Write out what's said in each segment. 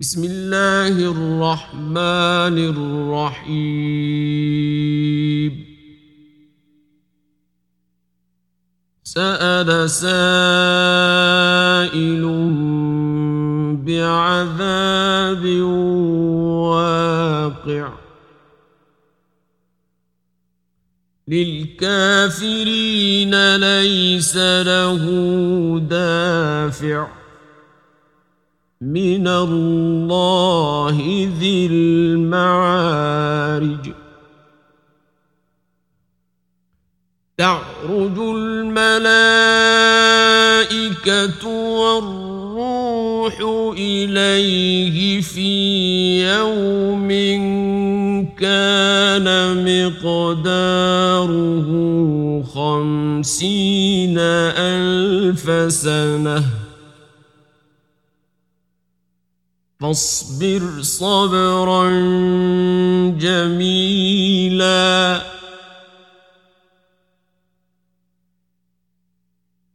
بسم اللہ الرحمن الرحیم سأل سائل بعذاب واقع للكافرين ليس له دافع من الله ذي المعارج. تعرج الملائكة والروح إليه في يوم كان مقداره خمسين ألف سنة. فاصبر صبرا جميلا.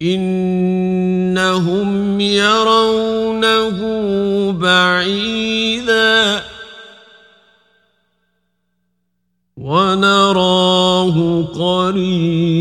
إنهم يرونه بعيدا. ونراه قريبا.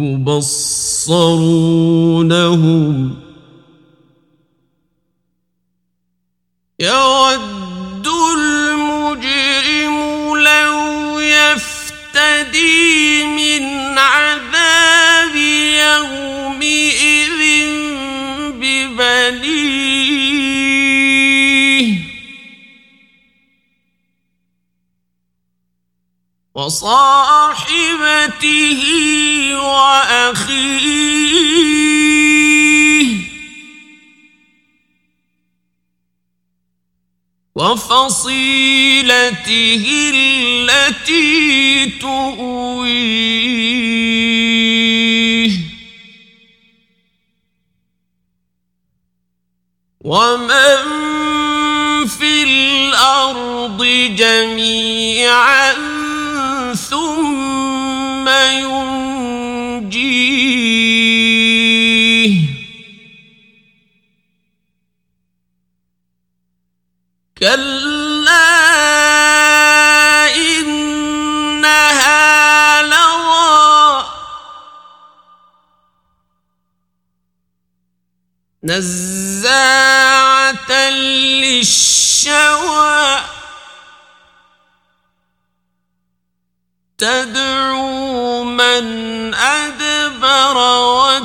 يبصرونهم يود وصاحبته وأخيه. وفصيلته التي تؤويه. ومن في الأرض جميعا نزاعة للشوى. تدعو من أدبر وتولى.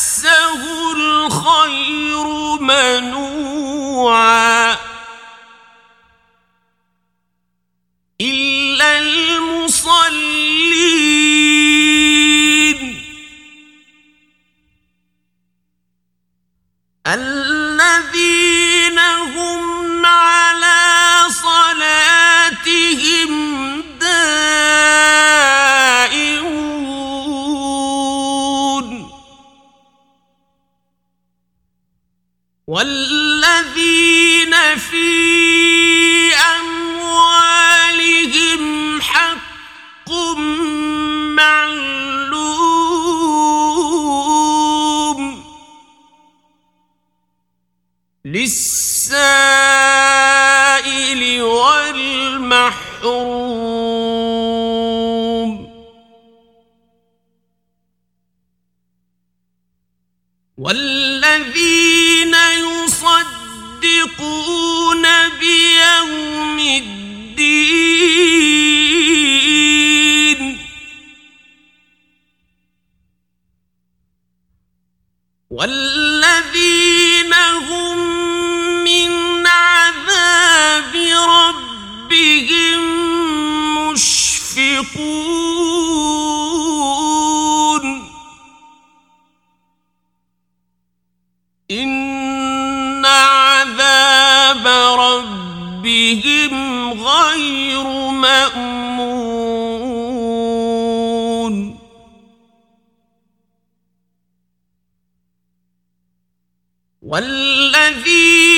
مسه الخير منوعا. إلا المصلين. والذين يصدقون بيوم الدين. والذين هم من عذاب ربهم مشفقون. والذي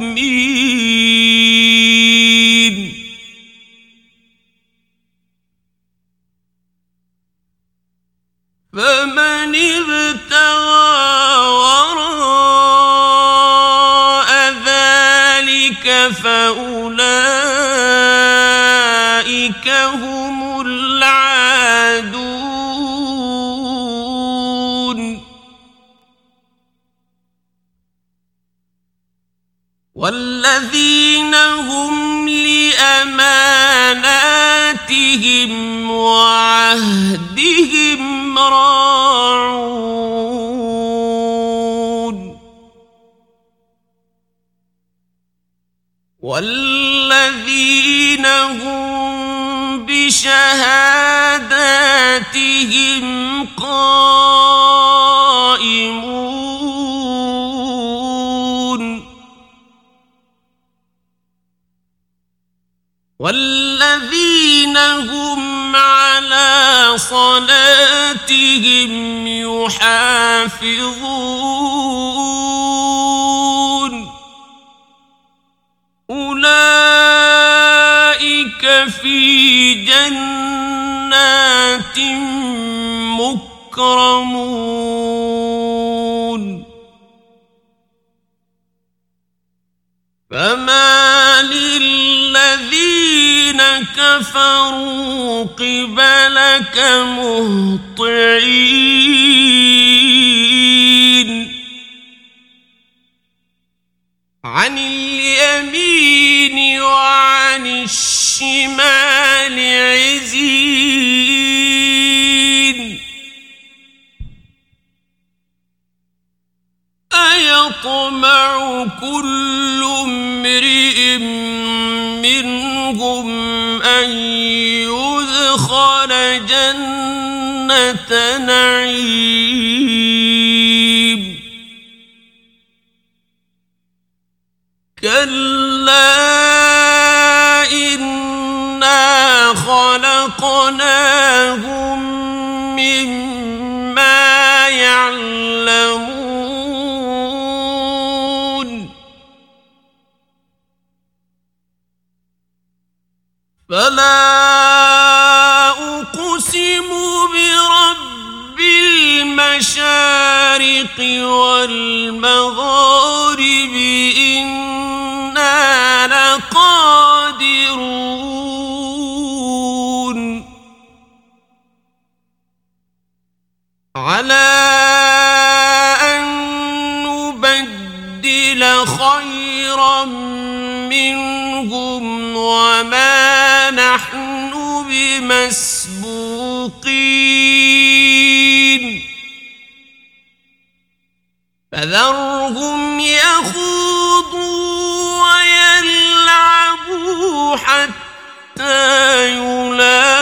الدين فمن ابتغى وراء ذلك فأولئك هم العالمين والذين هم لأماناتهم وعهدهم راعون. والذين هم بشهاداتهم قائمون والذين هم على صلاتهم يحافظون أولئك في جنات مكرمون فما كفروا قبلك مهطعين. عن اليمين وعن الشمال عزين. أيطمع كل امرئ وأدخل جنة نعيم. كلا إنا خلقناه المشارق والمغارب إنا لقادرون. على أن نبدل خيرا منهم وما نحن بمس فذرهم يخوضوا ويلعبوا حتى يلاقوا